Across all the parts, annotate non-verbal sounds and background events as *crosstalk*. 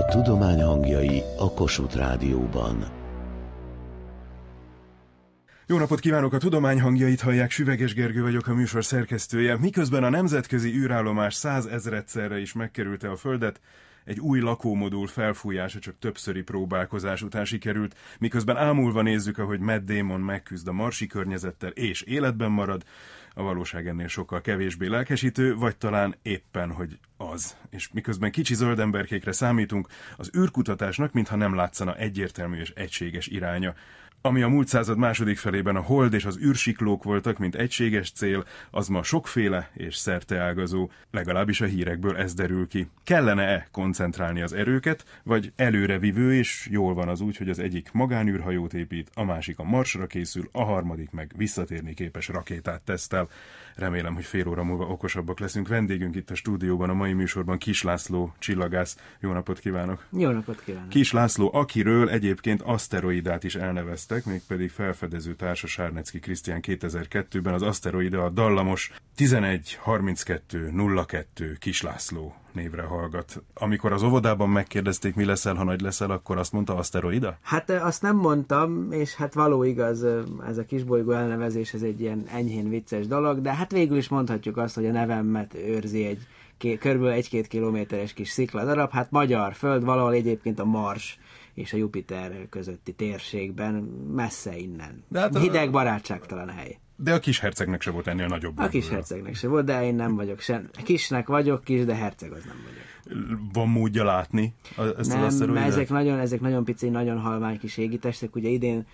A tudomány hangjai a Kossuth Rádióban. Jó napot kívánok! A tudomány hangjait hallják, Süveges Gergő vagyok, a műsor szerkesztője. Miközben a nemzetközi űrállomás százezredszerre is megkerülte a Földet, egy új lakómodul felfújása csak többszöri próbálkozás után sikerült, miközben ámulva nézzük, ahogy Matt Damon megküzd a marsi környezettel és életben marad, a valóság ennél sokkal kevésbé lelkesítő, vagy talán éppen, hogy az. És miközben kicsi zöld emberkékre számítunk, az űrkutatásnak mintha nem látszana egyértelmű és egységes iránya. Ami a múlt század második felében a hold és az űrsiklók voltak, mint egységes cél, az ma sokféle és szerteágazó, legalábbis a hírekből ez derül ki. Kellene-e koncentrálni az erőket, vagy előrevivő, és jól van az úgy, hogy az egyik magánűrhajót épít, a másik a marsra készül, a harmadik meg visszatérni képes rakétát tesztel. Remélem, hogy fél óra múlva okosabbak leszünk. Vendégünk itt a stúdióban, a mai műsorban Kis László, csillagász. Jó napot kívánok! Jó napot kívánok! Kis László, akiről egyébként aszteroidát is elneveztek, mégpedig felfedező társa Sárnecki Krisztián 2002-ben az aszteroida a dallamos 113202 Kis László névre hallgat. Amikor az óvodában megkérdezték, mi leszel, ha nagy leszel, akkor azt mondta aszteroida? Hát azt nem mondtam, és hát való igaz, ez a kisbolygó elnevezés, ez egy ilyen enyhén vicces dolog, de hát végül is mondhatjuk azt, hogy a nevemet őrzi egy kb. egy-két kilométeres kis szikladarab, hát magyar föld, valahol egyébként a Mars és a Jupiter közötti térségben, messze innen. De hát Hideg, a... barátságtalan hely. De a kis hercegnek se volt ennél nagyobb. A kis hercegnek se volt, de én nem vagyok sem. Kisnek vagyok kis, de herceg az nem vagyok. Van módja látni ezt nem, az ezek nagyon, ezek nagyon pici, nagyon halvány kis égitestek. Ugye idén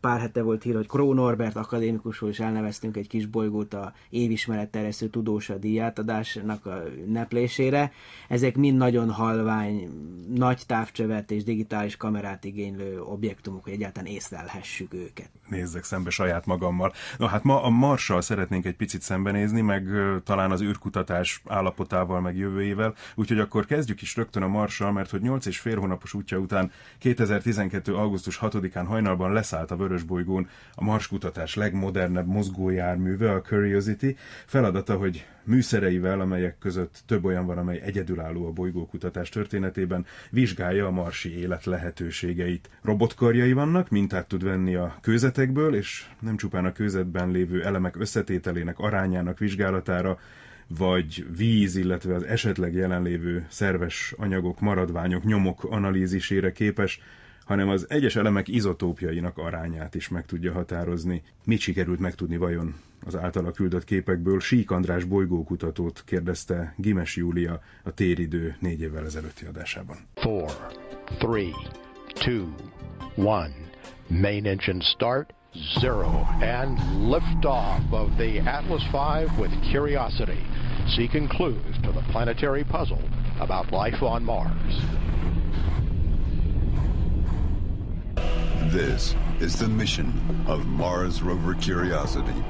Pár hete volt hír, hogy Kró Norbert akadémikusról is elneveztünk egy kis bolygót a évismeretterjesztő tudósa díjátadásnak a neplésére. Ezek mind nagyon halvány, nagy távcsövet és digitális kamerát igénylő objektumok, hogy egyáltalán észlelhessük őket. Nézzek szembe saját magammal. Na hát ma a Marssal szeretnénk egy picit szembenézni, meg talán az űrkutatás állapotával, meg jövőjével. Úgyhogy akkor kezdjük is rögtön a Marssal, mert hogy 8 és fél hónapos útja után 2012. augusztus 6-án hajnalban lesz szállt a Vörösbolygón a marskutatás legmodernebb mozgójárműve, a Curiosity. Feladata, hogy műszereivel, amelyek között több olyan van, amely egyedülálló a bolygókutatás történetében, vizsgálja a marsi élet lehetőségeit. Robotkarjai vannak, mintát tud venni a kőzetekből, és nem csupán a kőzetben lévő elemek összetételének arányának vizsgálatára, vagy víz, illetve az esetleg jelenlévő szerves anyagok, maradványok, nyomok analízisére képes, hanem az egyes elemek izotópjainak arányát is meg tudja határozni. Mit sikerült megtudni vajon az általa küldött képekből? Sík András bolygókutatót kérdezte Gimes Júlia a téridő négy évvel ezelőtti adásában. Four, three, two, one. Main engine start. Zero and liftoff of the Atlas V with Curiosity, seeking clues to the planetary puzzle about life on Mars. This is the mission of Mars rover Curiosity.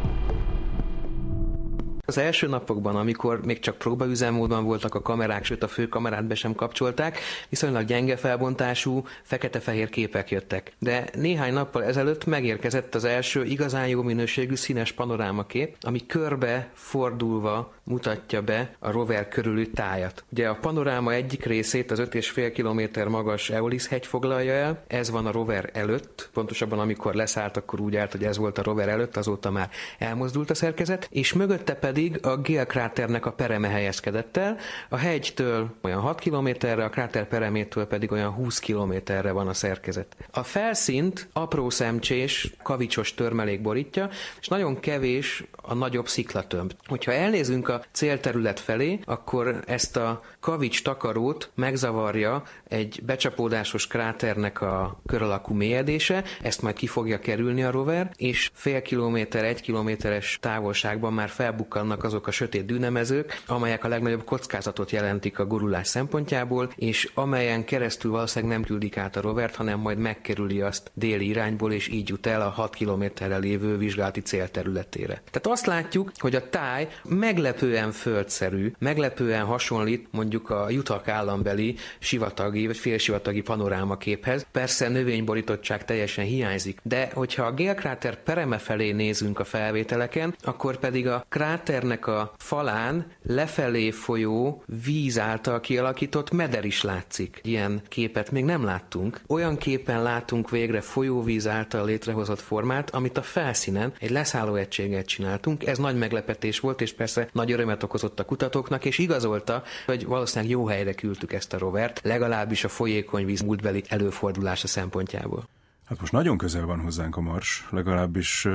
Az első napokban, amikor még csak próbaüzemmódban voltak a kamerák, sőt a főkamerát be sem kapcsolták, viszonylag gyenge felbontású, fekete-fehér képek jöttek. De néhány nappal ezelőtt megérkezett az első igazán jó minőségű színes panorámakép, ami körbe fordulva mutatja be a rover körülű tájat. Ugye a panoráma egyik részét az 5,5 km magas Eolis hegy foglalja el, ez van a rover előtt, pontosabban amikor leszállt, akkor úgy állt, hogy ez volt a rover előtt, azóta már elmozdult a szerkezet, és mögötte pedig a Gale kráternek a pereme helyezkedett el, a hegytől olyan 6 kilométerre, a kráter peremétől pedig olyan 20 kilométerre van a szerkezet. A felszínt apró szemcsés, kavicsos törmelék borítja, és nagyon kevés a nagyobb sziklatömb. Hogyha elnézünk a célterület felé, akkor ezt a kavics takarót megzavarja egy becsapódásos kráternek a kör alakú mélyedése, ezt majd ki fogja kerülni a rover, és fél kilométer, egy kilométeres távolságban már felbukkannak azok a sötét dűnemezők, amelyek a legnagyobb kockázatot jelentik a gurulás szempontjából, és amelyen keresztül valószínűleg nem küldik át a rovert, hanem majd megkerüli azt déli irányból, és így jut el a 6 kilométerre lévő vizsgálati célterületére. Tehát azt látjuk, hogy a táj meglepő meglepően földszerű, meglepően hasonlít mondjuk a Jutak állambeli sivatagi vagy félsivatagi panorámaképhez. Persze növényborítottság teljesen hiányzik, de hogyha a gélkráter pereme felé nézünk a felvételeken, akkor pedig a kráternek a falán lefelé folyó víz által kialakított meder is látszik. Ilyen képet még nem láttunk. Olyan képen látunk végre folyóvíz által létrehozott formát, amit a felszínen egy leszálló egységet csináltunk. Ez nagy meglepetés volt, és persze nagy örömet okozott a kutatóknak, és igazolta, hogy valószínűleg jó helyre küldtük ezt a rovert, legalábbis a folyékony víz múltbeli előfordulása szempontjából. Hát most nagyon közel van hozzánk a Mars, legalábbis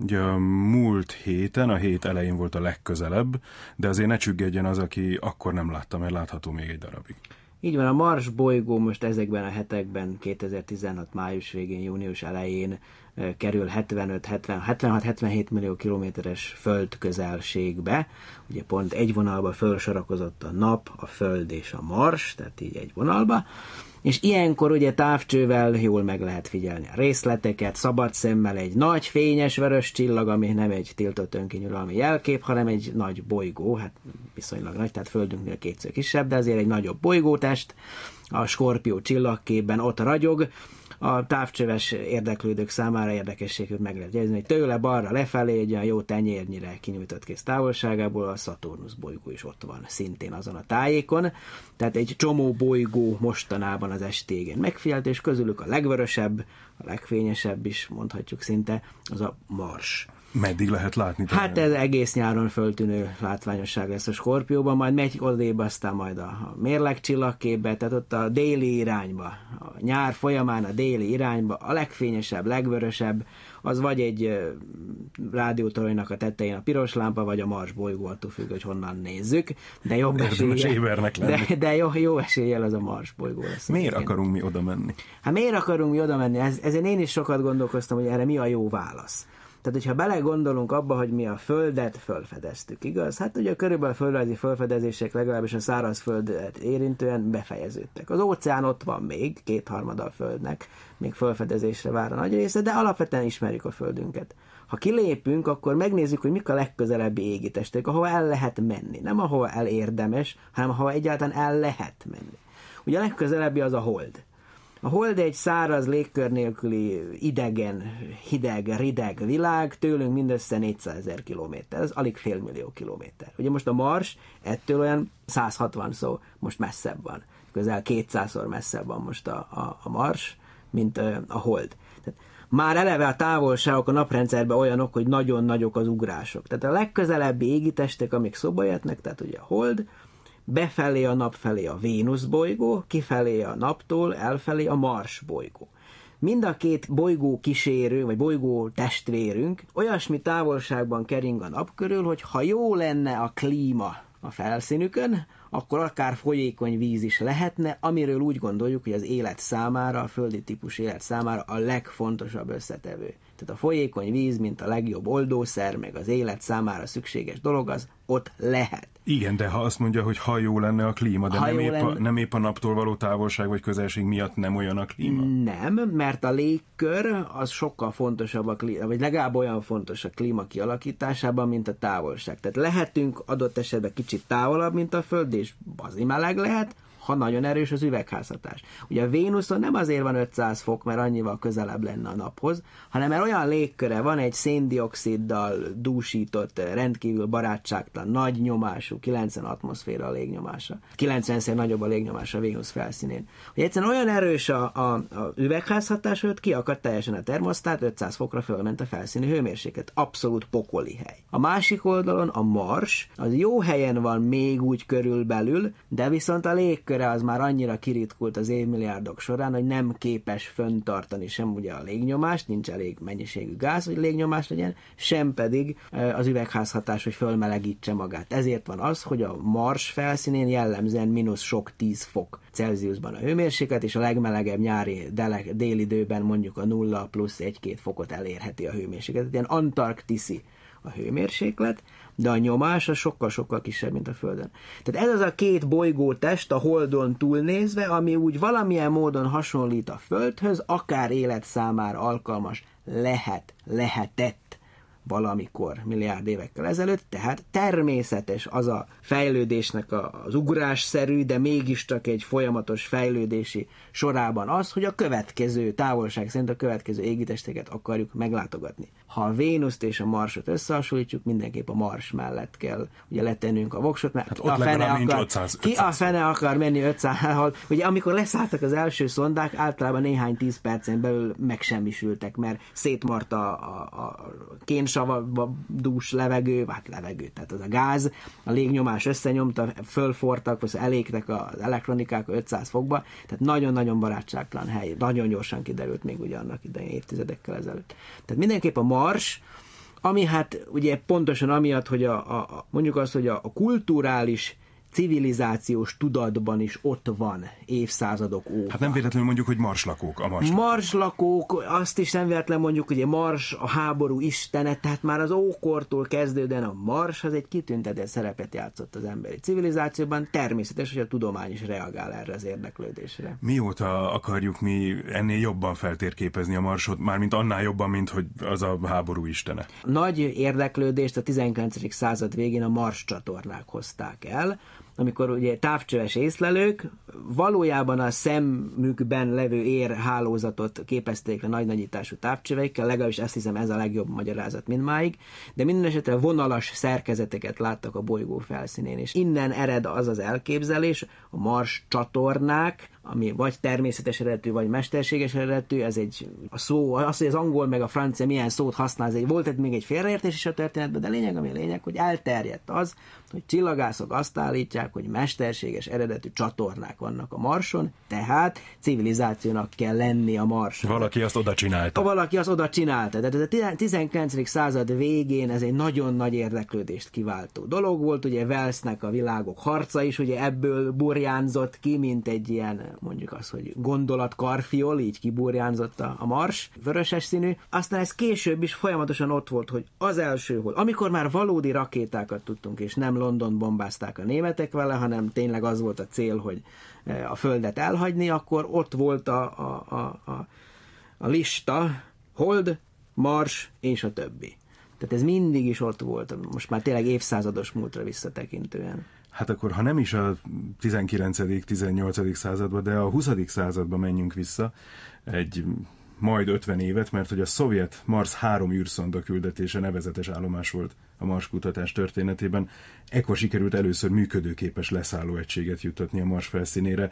ugye a múlt héten, a hét elején volt a legközelebb, de azért ne csüggedjen az, aki akkor nem látta, mert látható még egy darabig. Így van, a Mars bolygó most ezekben a hetekben, 2016 május végén, június elején kerül 76-77 millió kilométeres föld közelségbe. Ugye pont egy vonalba felsorakozott a nap, a föld és a Mars, tehát így egy vonalba. És ilyenkor ugye távcsővel jól meg lehet figyelni a részleteket, szabad szemmel egy nagy fényes vörös csillag, ami nem egy tiltott önkényuralmi jelkép, hanem egy nagy bolygó, hát viszonylag nagy, tehát Földünknél kétszer kisebb, de azért egy nagyobb bolygótest, a Skorpió csillagképben ott ragyog, a távcsöves érdeklődők számára érdekességű meg lehet jegyezni, hogy tőle balra lefelé egy olyan jó tenyérnyire kinyújtott kész távolságából a Saturnus bolygó is ott van, szintén azon a tájékon. Tehát egy csomó bolygó mostanában az estégén megfigyelt, és közülük a legvörösebb, a legfényesebb is, mondhatjuk szinte, az a Mars. Meddig lehet látni? Talán? Hát ez egész nyáron föltűnő látványosság lesz a Skorpióban, majd megy odébb, aztán majd a mérleg csillagképbe, tehát ott a déli irányba, a nyár folyamán a déli irányba, a legfényesebb, legvörösebb, az vagy egy rádiótoronynak a tetején a piros lámpa, vagy a Mars bolygó, attól függ, hogy honnan nézzük. De jobb eséllyel, de, de jó, jó eséllyel az a Mars bolygó lesz. Miért akarunk mi oda menni? Hát miért akarunk mi oda menni? Ez, ezért én is sokat gondolkoztam, hogy erre mi a jó válasz. Tehát, hogyha belegondolunk abba, hogy mi a Földet fölfedeztük, igaz? Hát ugye körülbelül a földrajzi fölfedezések legalábbis a szárazföldet érintően befejeződtek. Az óceán ott van még, kétharmada a Földnek, még fölfedezésre vár a nagy része, de alapvetően ismerjük a Földünket. Ha kilépünk, akkor megnézzük, hogy mik a legközelebbi égitestek, ahova el lehet menni. Nem ahova el érdemes, hanem ahova egyáltalán el lehet menni. Ugye a legközelebbi az a hold. A hold egy száraz, légkör nélküli, idegen, hideg, rideg világ, tőlünk mindössze 400 ezer kilométer, ez alig fél millió kilométer. Ugye most a Mars ettől olyan 160 szó, most messzebb van. Közel 200-szor messzebb van most a, a, a Mars, mint a hold. Tehát már eleve a távolságok a naprendszerben olyanok, hogy nagyon nagyok az ugrások. Tehát a legközelebbi égitestek, amik szoba jöttnek, tehát ugye a hold, befelé a nap felé a Vénusz bolygó, kifelé a naptól, elfelé a Mars bolygó. Mind a két bolygó kísérő, vagy bolygó testvérünk olyasmi távolságban kering a nap körül, hogy ha jó lenne a klíma a felszínükön, akkor akár folyékony víz is lehetne, amiről úgy gondoljuk, hogy az élet számára, a földi típus élet számára a legfontosabb összetevő. Tehát a folyékony víz, mint a legjobb oldószer, meg az élet számára szükséges dolog, az ott lehet. Igen, de ha azt mondja, hogy ha jó lenne a klíma, de nem épp, lenne... a, nem épp a naptól való távolság vagy közelség miatt nem olyan a klíma? Nem, mert a légkör az sokkal fontosabb, a klíma, vagy legalább olyan fontos a klíma kialakításában, mint a távolság. Tehát lehetünk adott esetben kicsit távolabb, mint a Föld, és bazi meleg lehet, ha nagyon erős az üvegházhatás. Ugye a Vénuszon nem azért van 500 fok, mert annyival közelebb lenne a naphoz, hanem mert olyan légköre van egy széndioksziddal dúsított, rendkívül barátságtalan, nagy nyomású, 90 atmoszféra a légnyomása. 90-szer nagyobb a légnyomása a Vénusz felszínén. Hogy egyszerűen olyan erős a, a, a üvegházhatás, hogy kiakadt teljesen a termosztát, 500 fokra fölment a felszíni hőmérséklet. Abszolút pokoli hely. A másik oldalon a Mars, az jó helyen van még úgy körülbelül, de viszont a légkör légköre az már annyira kiritkult az évmilliárdok során, hogy nem képes föntartani sem ugye a légnyomást, nincs elég mennyiségű gáz, hogy légnyomás legyen, sem pedig az üvegházhatás, hogy fölmelegítse magát. Ezért van az, hogy a Mars felszínén jellemzően mínusz sok 10 fok Celsiusban a hőmérséklet, és a legmelegebb nyári délidőben mondjuk a nulla plusz 1-2 fokot elérheti a hőmérséklet. Ilyen antarktiszi a hőmérséklet, de a nyomás az sokkal-sokkal kisebb, mint a Földön. Tehát ez az a két bolygó test a Holdon túlnézve, ami úgy valamilyen módon hasonlít a Földhöz, akár élet számára alkalmas lehet, lehetett valamikor, milliárd évekkel ezelőtt, tehát természetes az a fejlődésnek az ugrásszerű, de mégiscsak egy folyamatos fejlődési sorában az, hogy a következő távolság szerint a következő égitesteket akarjuk meglátogatni. Ha a Vénuszt és a Marsot összehasonlítjuk, mindenképp a Mars mellett kell ugye letennünk a voksot, mert Hát ott a fene akar, 500 ki a 500. fene akar menni 500 hal *laughs* Ugye amikor leszálltak az első szondák, általában néhány tíz percen belül megsemmisültek, mert szétmart a, a, a kénsavadús levegő, hát levegő, tehát az a gáz, a légnyomás összenyomta, fölfortak, vagy elégtek az elektronikák 500 fokba, tehát nagyon-nagyon barátságtalan hely, nagyon gyorsan kiderült még ugye annak idején évtizedekkel ezelőtt. Tehát mindenképp a Mars, ami hát ugye pontosan amiatt, hogy a, a mondjuk azt, hogy a, a kulturális civilizációs tudatban is ott van évszázadok óta. Hát nem véletlenül mondjuk, hogy marslakók a mars. Marslakók, azt is nem véletlen mondjuk, hogy a Mars a háború istene, tehát már az ókortól kezdődően a Mars az egy kitüntetett szerepet játszott az emberi civilizációban. Természetes, hogy a tudomány is reagál erre az érdeklődésre. Mióta akarjuk mi ennél jobban feltérképezni a marsot, mármint annál jobban, mint hogy az a háború istene? Nagy érdeklődést a 19. század végén a Mars csatornák hozták el, amikor ugye távcsöves észlelők valójában a szemükben levő érhálózatot képezték le nagy nagyítású távcsöveikkel, legalábbis ezt hiszem ez a legjobb magyarázat mindmáig, de minden esetre vonalas szerkezeteket láttak a bolygó felszínén, és innen ered az az elképzelés, a Mars csatornák, ami vagy természetes eredetű, vagy mesterséges eredetű, ez egy a szó, az, hogy az angol meg a francia milyen szót használ, ez egy, volt egy, még egy félreértés is a történetben, de lényeg, ami a lényeg, hogy elterjedt az, hogy csillagászok azt állítják, hogy mesterséges eredetű csatornák vannak a Marson, tehát civilizációnak kell lenni a Marson. Valaki azt oda csinálta. valaki azt oda csinálta. Tehát ez a 19. század végén ez egy nagyon nagy érdeklődést kiváltó dolog volt. Ugye Velsznek a világok harca is, ugye ebből burjánzott ki, mint egy ilyen, mondjuk az, hogy gondolatkarfiol, így kiburjánzott a, a mars, vöröses színű. Aztán ez később is folyamatosan ott volt, hogy az első hol, amikor már valódi rakétákat tudtunk, és nem London bombázták a németek vele, hanem tényleg az volt a cél, hogy a Földet elhagyni, akkor ott volt a, a, a, a, a lista, Hold, Mars és a többi. Tehát ez mindig is ott volt, most már tényleg évszázados múltra visszatekintően. Hát akkor, ha nem is a 19.-18. századba, de a 20. századba menjünk vissza, egy majd 50 évet, mert hogy a szovjet Mars 3 űrszonda küldetése nevezetes állomás volt a Mars kutatás történetében. Ekkor sikerült először működőképes leszálló egységet juttatni a Mars felszínére,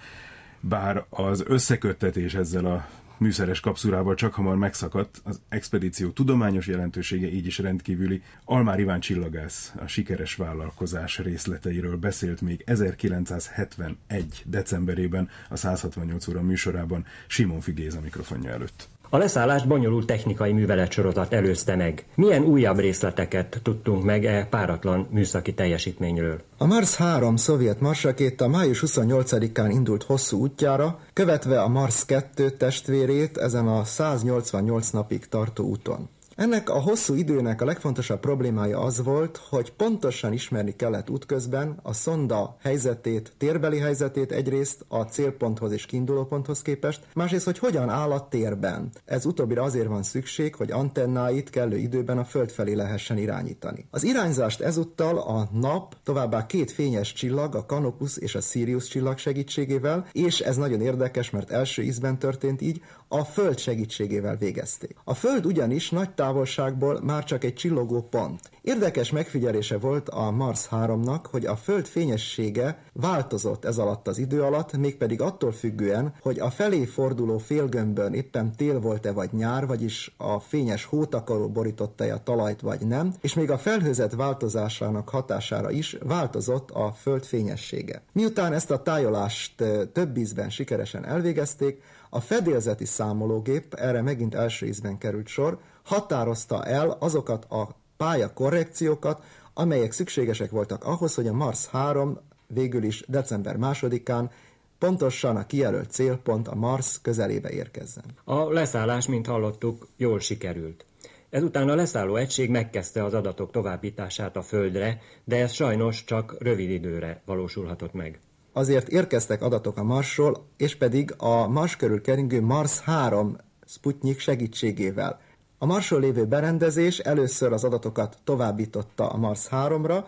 bár az összeköttetés ezzel a műszeres kapszulával csak hamar megszakadt, az expedíció tudományos jelentősége így is rendkívüli. Almár Iván csillagász a sikeres vállalkozás részleteiről beszélt még 1971. decemberében a 168 óra műsorában Simon Figéza mikrofonja előtt. A leszállást bonyolult technikai műveletsorozat előzte meg. Milyen újabb részleteket tudtunk meg e páratlan műszaki teljesítményről? A Mars 3 szovjet marsrakéta május 28-án indult hosszú útjára, követve a Mars 2 testvérét ezen a 188 napig tartó úton. Ennek a hosszú időnek a legfontosabb problémája az volt, hogy pontosan ismerni kellett útközben a szonda helyzetét, térbeli helyzetét egyrészt a célponthoz és kiindulóponthoz képest, másrészt, hogy hogyan áll a térben. Ez utóbbira azért van szükség, hogy antennáit kellő időben a föld felé lehessen irányítani. Az irányzást ezúttal a nap, továbbá két fényes csillag, a Canopus és a Sirius csillag segítségével, és ez nagyon érdekes, mert első ízben történt így, a Föld segítségével végezték. A Föld ugyanis nagy távolságból már csak egy csillogó pont. Érdekes megfigyelése volt a Mars 3-nak, hogy a Föld fényessége változott ez alatt az idő alatt, mégpedig attól függően, hogy a felé forduló félgömbön éppen tél volt-e vagy nyár, vagyis a fényes hótakaró borította-e a talajt vagy nem, és még a felhőzet változásának hatására is változott a Föld fényessége. Miután ezt a tájolást több ízben sikeresen elvégezték, a fedélzeti számológép, erre megint első ízben került sor, határozta el azokat a pályakorrekciókat, amelyek szükségesek voltak ahhoz, hogy a Mars 3 végül is december másodikán pontosan a kijelölt célpont a Mars közelébe érkezzen. A leszállás, mint hallottuk, jól sikerült. Ezután a leszálló egység megkezdte az adatok továbbítását a Földre, de ez sajnos csak rövid időre valósulhatott meg. Azért érkeztek adatok a Marsról, és pedig a Mars körül keringő Mars 3 Sputnik segítségével. A Marson lévő berendezés először az adatokat továbbította a Mars 3-ra,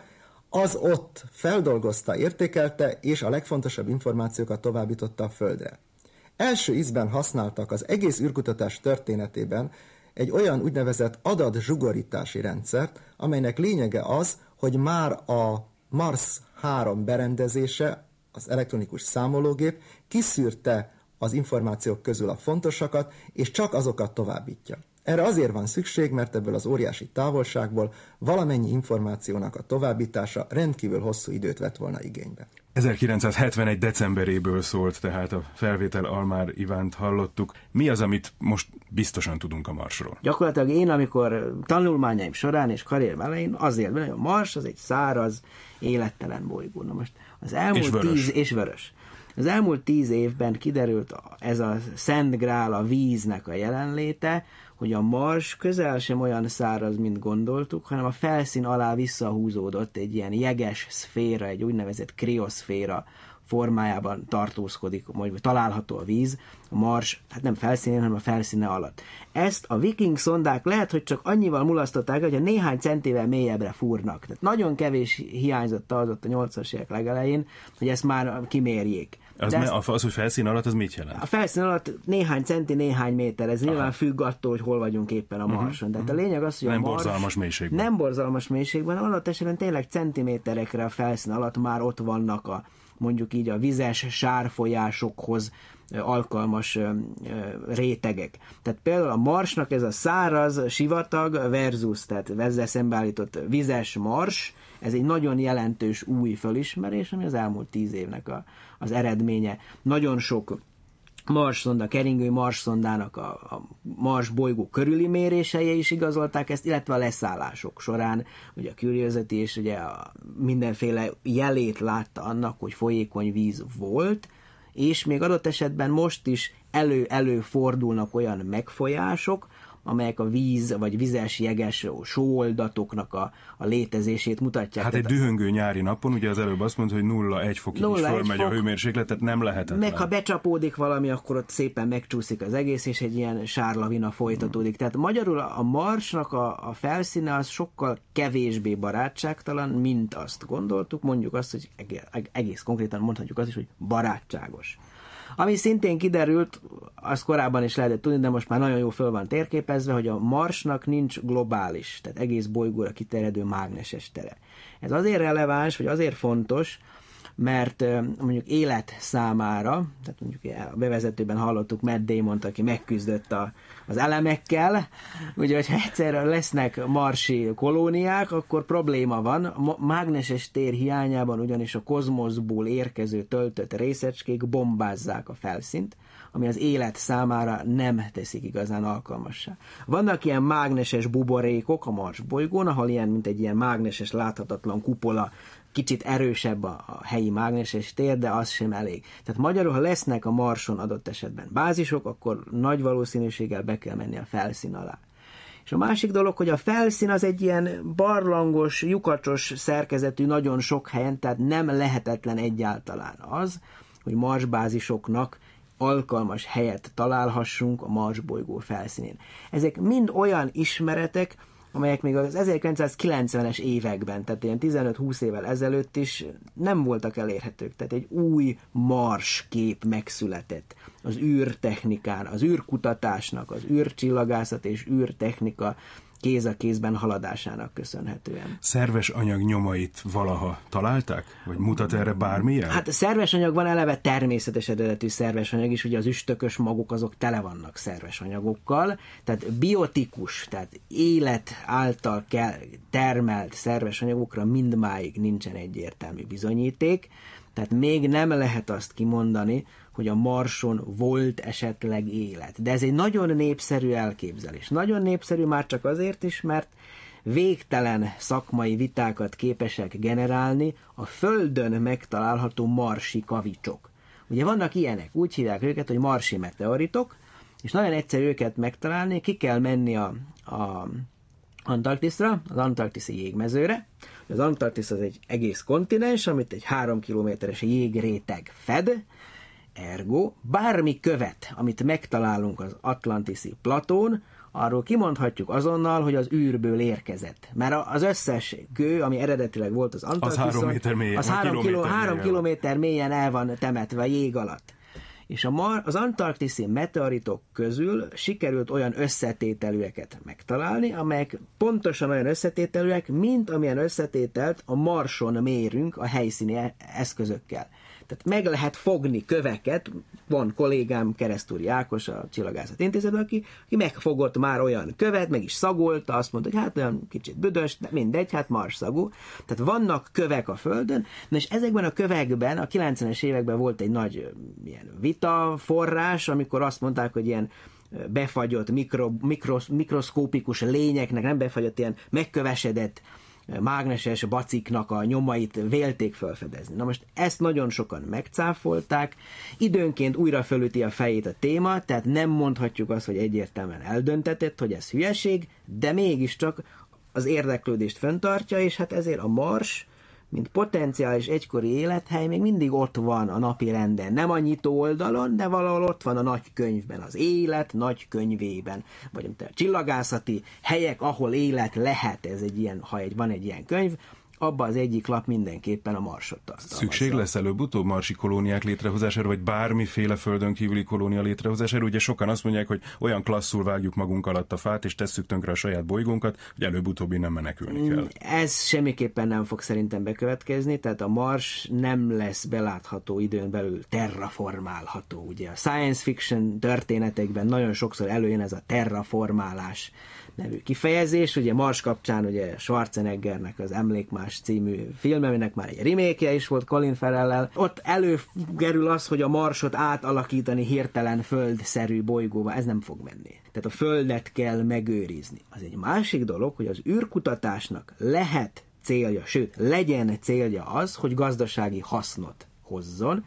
az ott feldolgozta, értékelte, és a legfontosabb információkat továbbította a Földre. Első ízben használtak az egész űrkutatás történetében egy olyan úgynevezett adatzsugorítási rendszert, amelynek lényege az, hogy már a Mars 3 berendezése, az elektronikus számológép kiszűrte az információk közül a fontosakat, és csak azokat továbbítja. Erre azért van szükség, mert ebből az óriási távolságból valamennyi információnak a továbbítása rendkívül hosszú időt vett volna igénybe. 1971. decemberéből szólt tehát a felvétel Almár Ivánt hallottuk. Mi az, amit most biztosan tudunk a Marsról? Gyakorlatilag én, amikor tanulmányaim során és karrierem elején azért hogy a Mars az egy száraz, élettelen bolygó. Na most az elmúlt És vörös. tíz és vörös. Az elmúlt tíz évben kiderült ez a szent grál, a víznek a jelenléte, hogy a Mars közel sem olyan száraz, mint gondoltuk, hanem a felszín alá visszahúzódott egy ilyen jeges szféra, egy úgynevezett krioszféra formájában tartózkodik, vagy található a víz, a Mars, hát nem felszínén, hanem a felszíne alatt. Ezt a viking szondák lehet, hogy csak annyival mulasztották, hogy a néhány centivel mélyebbre fúrnak. Tehát nagyon kevés hiányzott az ott a 80-as évek legelején, hogy ezt már kimérjék. Az, De me, ezt- az, hogy felszín alatt, az mit jelent? a felszín alatt néhány centi, néhány méter, ez nyilván függ attól, hogy hol vagyunk éppen a Marson. Tehát a lényeg az, hogy Mhm. Nem a Mars borzalmas mélységben. Nem borzalmas mélységben, adott esetben tényleg centiméterekre a felszín alatt már ott vannak a mondjuk így a vizes sárfolyásokhoz alkalmas rétegek. Tehát például a Marsnak ez a száraz sivatag versus, tehát ezzel szembeállított vizes Mars, ez egy nagyon jelentős új fölismerés, ami az elmúlt tíz évnek a, az eredménye. Nagyon sok Mars-szonda, keringő Mars-szondának a, a Mars bolygó körüli mérései is igazolták ezt, illetve a leszállások során, ugye a Curiosity és ugye a mindenféle jelét látta annak, hogy folyékony víz volt, és még adott esetben most is elő-elő fordulnak olyan megfolyások, amelyek a víz vagy vizes jeges sóoldatoknak a, a létezését mutatják. Hát egy Tehát dühöngő nyári napon, ugye az előbb azt mondta, hogy 0-1 fokig is 0,1 fölmegy a fok. hőmérséklet, tehát nem lehetetlen. Meg ha becsapódik valami, akkor ott szépen megcsúszik az egész, és egy ilyen sárlavina folytatódik. Tehát magyarul a Marsnak a, a felszíne az sokkal kevésbé barátságtalan, mint azt gondoltuk. Mondjuk azt, hogy egész, egész konkrétan mondhatjuk azt is, hogy barátságos. Ami szintén kiderült, azt korábban is lehetett tudni, de most már nagyon jó föl van térképezve, hogy a Marsnak nincs globális, tehát egész bolygóra kiterjedő mágneses tere. Ez azért releváns, vagy azért fontos, mert mondjuk élet számára, tehát mondjuk a bevezetőben hallottuk Matt damon aki megküzdött a, az elemekkel, ugye, hogyha egyszer lesznek marsi kolóniák, akkor probléma van. Mágneses tér hiányában ugyanis a kozmoszból érkező töltött részecskék bombázzák a felszínt, ami az élet számára nem teszik igazán alkalmassá. Vannak ilyen mágneses buborékok a Mars bolygón, ahol ilyen, mint egy ilyen mágneses láthatatlan kupola kicsit erősebb a, a helyi mágneses tér, de az sem elég. Tehát magyarul, ha lesznek a Marson adott esetben bázisok, akkor nagy valószínűséggel be kell menni a felszín alá. És a másik dolog, hogy a felszín az egy ilyen barlangos, lyukacsos szerkezetű nagyon sok helyen, tehát nem lehetetlen egyáltalán az, hogy marsbázisoknak alkalmas helyet találhassunk a Mars bolygó felszínén. Ezek mind olyan ismeretek, amelyek még az 1990-es években, tehát ilyen 15-20 évvel ezelőtt is nem voltak elérhetők. Tehát egy új Mars kép megszületett az űrtechnikán, az űrkutatásnak, az űrcsillagászat és űrtechnika kéz a kézben haladásának köszönhetően. Szerves anyag nyomait valaha találták? Vagy mutat erre bármilyen? Hát a szerves anyag van eleve természetes eredetű szerves anyag is, ugye az üstökös magok azok tele vannak szerves anyagokkal, tehát biotikus, tehát élet által kell termelt szerves anyagokra mindmáig nincsen egyértelmű bizonyíték, tehát még nem lehet azt kimondani, hogy a Marson volt esetleg élet. De ez egy nagyon népszerű elképzelés. Nagyon népszerű már csak azért is, mert végtelen szakmai vitákat képesek generálni a Földön megtalálható marsi kavicsok. Ugye vannak ilyenek, úgy hívják őket, hogy marsi meteoritok, és nagyon egyszerű őket megtalálni, ki kell menni a, a Antarktiszra, az antarktiszi jégmezőre. Az Antarktisz az egy egész kontinens, amit egy három kilométeres jégréteg fed, ergo bármi követ, amit megtalálunk az Atlantiszi platón, arról kimondhatjuk azonnal, hogy az űrből érkezett. Mert az összes gő, ami eredetileg volt az Antarktiszon, az három méter mélyen, az három, kiló, három kilométer mélyen el van temetve jég alatt. És a Mar- az antarktiszi meteoritok közül sikerült olyan összetételűeket megtalálni, amelyek pontosan olyan összetételűek, mint amilyen összetételt a Marson mérünk a helyszíni e- eszközökkel. Tehát meg lehet fogni köveket, van kollégám, Keresztúri Ákos, a Csillagászat Intézetben, aki, aki megfogott már olyan követ, meg is szagolta, azt mondta, hogy hát olyan kicsit büdös, de mindegy, hát mars szagú. Tehát vannak kövek a Földön, na és ezekben a kövekben a 90-es években volt egy nagy ilyen vita forrás, amikor azt mondták, hogy ilyen befagyott mikro, mikros, mikroszkópikus lényeknek, nem befagyott ilyen megkövesedett mágneses baciknak a nyomait vélték felfedezni. Na most ezt nagyon sokan megcáfolták, időnként újra fölüti a fejét a téma, tehát nem mondhatjuk azt, hogy egyértelműen eldöntetett, hogy ez hülyeség, de mégiscsak az érdeklődést fenntartja, és hát ezért a Mars mint potenciális egykori élethely még mindig ott van a napi renden. Nem a nyitó oldalon, de valahol ott van a nagy könyvben, az élet nagy könyvében. Vagy a csillagászati helyek, ahol élet lehet, ez egy ilyen, ha egy, van egy ilyen könyv, abba az egyik lap mindenképpen a marsot tartalmazza. Szükség lesz előbb-utóbb marsi kolóniák létrehozására, vagy bármiféle földön kívüli kolónia létrehozására? Ugye sokan azt mondják, hogy olyan klasszul vágjuk magunk alatt a fát, és tesszük tönkre a saját bolygónkat, hogy előbb-utóbb nem menekülni kell. Ez semmiképpen nem fog szerintem bekövetkezni, tehát a Mars nem lesz belátható időn belül terraformálható. Ugye a science fiction történetekben nagyon sokszor előjön ez a terraformálás nevű kifejezés. Ugye Mars kapcsán ugye Schwarzeneggernek az Emlékmás című film, aminek már egy remake is volt Colin Farrell-el. Ott előgerül az, hogy a Marsot átalakítani hirtelen földszerű bolygóba, ez nem fog menni. Tehát a földet kell megőrizni. Az egy másik dolog, hogy az űrkutatásnak lehet célja, sőt, legyen célja az, hogy gazdasági hasznot hozzon,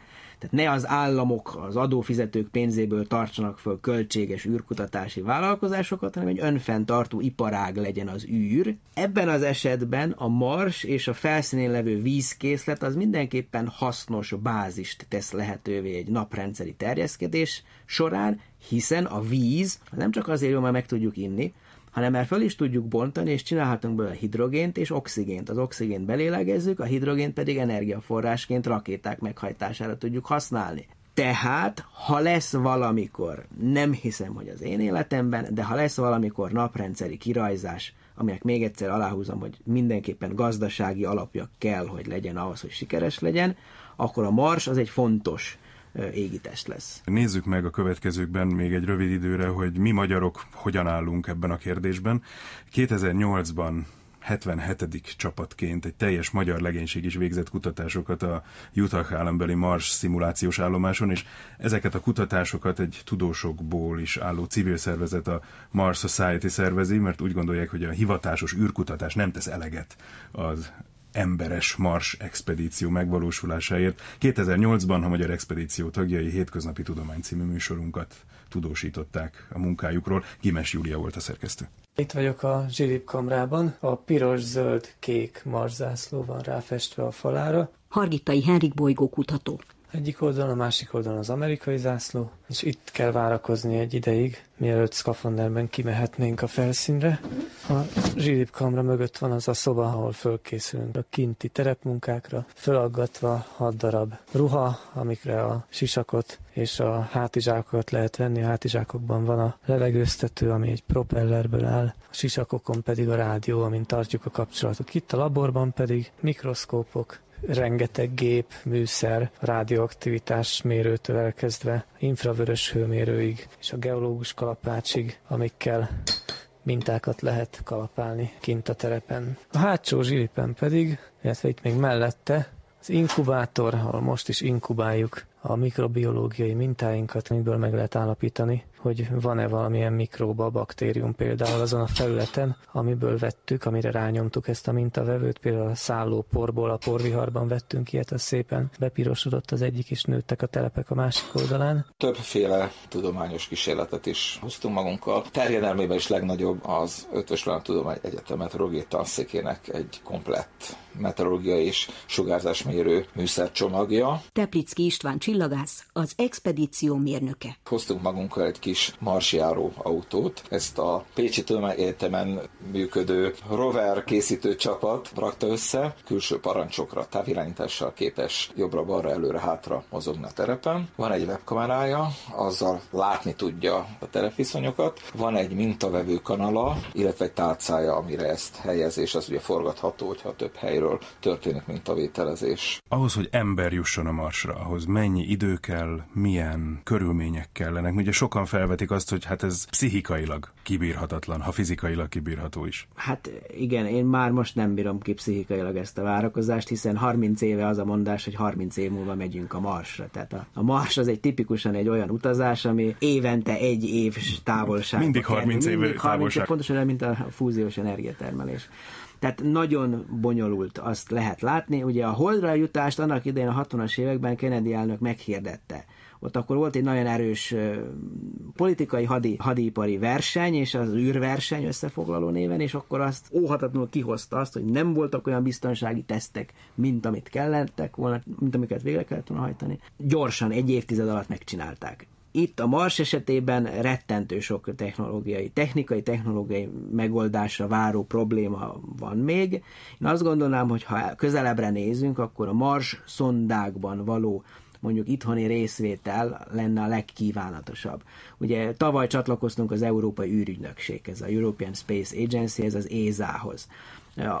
tehát ne az államok, az adófizetők pénzéből tartsanak föl költséges űrkutatási vállalkozásokat, hanem egy önfenntartó iparág legyen az űr. Ebben az esetben a mars és a felszínén levő vízkészlet az mindenképpen hasznos bázist tesz lehetővé egy naprendszeri terjeszkedés során, hiszen a víz nem csak azért jó, mert meg tudjuk inni, hanem mert föl is tudjuk bontani, és csinálhatunk belőle hidrogént és oxigént. Az oxigént belélegezzük, a hidrogént pedig energiaforrásként rakéták meghajtására tudjuk használni. Tehát, ha lesz valamikor, nem hiszem, hogy az én életemben, de ha lesz valamikor naprendszeri kirajzás, aminek még egyszer aláhúzom, hogy mindenképpen gazdasági alapja kell, hogy legyen ahhoz, hogy sikeres legyen, akkor a Mars az egy fontos égitest lesz. Nézzük meg a következőkben még egy rövid időre, hogy mi magyarok hogyan állunk ebben a kérdésben. 2008-ban 77. csapatként egy teljes magyar legénység is végzett kutatásokat a Utah állambeli Mars szimulációs állomáson, és ezeket a kutatásokat egy tudósokból is álló civil szervezet, a Mars Society szervezi, mert úgy gondolják, hogy a hivatásos űrkutatás nem tesz eleget az emberes Mars expedíció megvalósulásáért. 2008-ban a Magyar Expedíció tagjai hétköznapi tudomány című műsorunkat tudósították a munkájukról. Gimes Júlia volt a szerkesztő. Itt vagyok a zsilip kamrában, a piros-zöld-kék marzászló van ráfestve a falára. Hargitai Henrik bolygó kutató. Egyik oldalon, a másik oldalon az amerikai zászló, és itt kell várakozni egy ideig, mielőtt szkafanderben kimehetnénk a felszínre. A zsilipkamra mögött van az a szoba, ahol fölkészülünk a kinti terepmunkákra, fölaggatva hat darab ruha, amikre a sisakot és a hátizsákokat lehet venni. A hátizsákokban van a levegőztető, ami egy propellerből áll, a sisakokon pedig a rádió, amin tartjuk a kapcsolatot. Itt a laborban pedig mikroszkópok, rengeteg gép, műszer, radioaktivitás mérőtől elkezdve infravörös hőmérőig és a geológus kalapácsig, amikkel mintákat lehet kalapálni kint a terepen. A hátsó zsilipen pedig, illetve itt még mellette, az inkubátor, ahol most is inkubáljuk a mikrobiológiai mintáinkat, amiből meg lehet állapítani, hogy van-e valamilyen mikróba, baktérium például azon a felületen, amiből vettük, amire rányomtuk ezt a mintavevőt, például a szálló porból, a porviharban vettünk ilyet, az szépen bepirosodott az egyik, és nőttek a telepek a másik oldalán. Többféle tudományos kísérletet is hoztunk magunkkal. Terjedelmében is legnagyobb az Ötös Tudomány Egyetem meteorológiai tanszékének egy komplett meteorológiai és sugárzásmérő műszercsomagja. Teplicki István csillagász, az expedíció mérnöke. Hoztunk magunkkal egy kis marsjáró autót. Ezt a Pécsi Egyetemen működő rover készítő csapat rakta össze, külső parancsokra, távirányítással képes jobbra-balra, előre-hátra mozogni a terepen. Van egy webkamerája, azzal látni tudja a terepviszonyokat. Van egy mintavevő kanala, illetve egy tálcája, amire ezt helyezés, az ugye forgatható, hogyha több helyről történik mintavételezés. Ahhoz, hogy ember jusson a Marsra, ahhoz mennyi idő kell, milyen körülmények kellenek? Ugye sokan felvetik azt, hogy hát ez pszichikailag kibírhatatlan, ha fizikailag kibírható is. Hát igen, én már most nem bírom ki pszichikailag ezt a várakozást, hiszen 30 éve az a mondás, hogy 30 év múlva megyünk a Marsra. Tehát a, a Mars az egy tipikusan egy olyan utazás, ami évente egy év távolság. Mindig 30 év távolság. Pontosan olyan, mint a fúziós energiatermelés. Tehát nagyon bonyolult, azt lehet látni. Ugye a holdra jutást annak idején a 60-as években Kennedy elnök meghirdette ott akkor volt egy nagyon erős politikai hadi, hadipari verseny, és az űrverseny összefoglaló néven, és akkor azt óhatatlanul kihozta azt, hogy nem voltak olyan biztonsági tesztek, mint amit kellettek volna, mint amiket végre kellett volna hajtani. Gyorsan, egy évtized alatt megcsinálták. Itt a Mars esetében rettentő sok technológiai, technikai, technológiai megoldásra váró probléma van még. Én azt gondolnám, hogy ha közelebbre nézünk, akkor a Mars szondákban való mondjuk itthoni részvétel lenne a legkívánatosabb. Ugye tavaly csatlakoztunk az Európai űrügynökséghez, a European Space Agency, ez az ESA-hoz.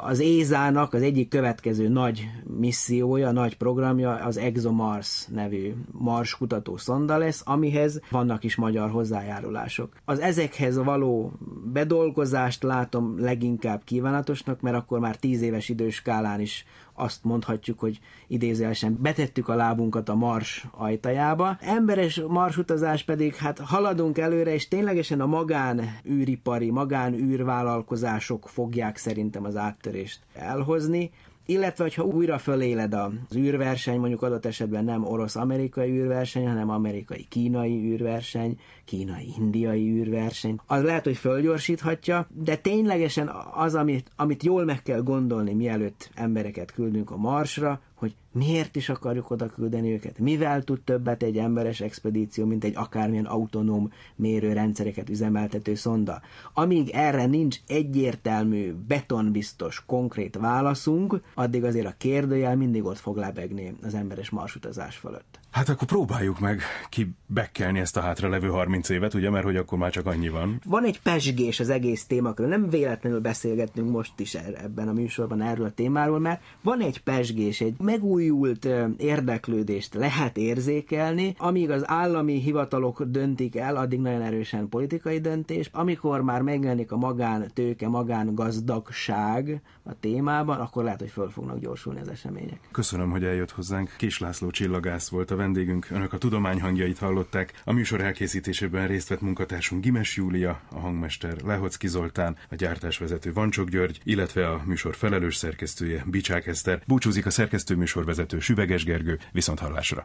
Az ESA-nak az egyik következő nagy missziója, nagy programja az ExoMars nevű Mars kutató szonda lesz, amihez vannak is magyar hozzájárulások. Az ezekhez való bedolgozást látom leginkább kívánatosnak, mert akkor már tíz éves időskálán is azt mondhatjuk, hogy idézőjelesen betettük a lábunkat a Mars ajtajába. Emberes marsutazás pedig hát haladunk előre, és ténylegesen a magán űripari, magán űrvállalkozások fogják szerintem az áttörést elhozni illetve hogyha újra föléled az űrverseny, mondjuk adott esetben nem orosz-amerikai űrverseny, hanem amerikai-kínai űrverseny, kínai-indiai űrverseny, az lehet, hogy fölgyorsíthatja, de ténylegesen az, amit, amit jól meg kell gondolni, mielőtt embereket küldünk a Marsra, hogy miért is akarjuk oda küldeni őket, mivel tud többet egy emberes expedíció, mint egy akármilyen autonóm mérőrendszereket üzemeltető szonda. Amíg erre nincs egyértelmű, betonbiztos, konkrét válaszunk, addig azért a kérdőjel mindig ott fog lebegni az emberes marsutazás fölött. Hát akkor próbáljuk meg kibekkelni ezt a hátra levő 30 évet, ugye, mert hogy akkor már csak annyi van. Van egy pesgés az egész témakről, nem véletlenül beszélgetünk most is er- ebben a műsorban erről a témáról, mert van egy pesgés, egy megújult érdeklődést lehet érzékelni, amíg az állami hivatalok döntik el, addig nagyon erősen politikai döntés, amikor már megjelenik a magán tőke, magán gazdagság a témában, akkor lehet, hogy föl fognak gyorsulni az események. Köszönöm, hogy eljött hozzánk. Kis László csillagász volt a vendégünk, önök a tudomány hangjait hallották. A műsor elkészítésében részt vett munkatársunk Gimes Júlia, a hangmester Lehocki Zoltán, a gyártásvezető Vancsok György, illetve a műsor felelős szerkesztője Bicsák Eszter. Búcsúzik a szerkesztő műsorvezető Süveges Gergő, viszont hallásra.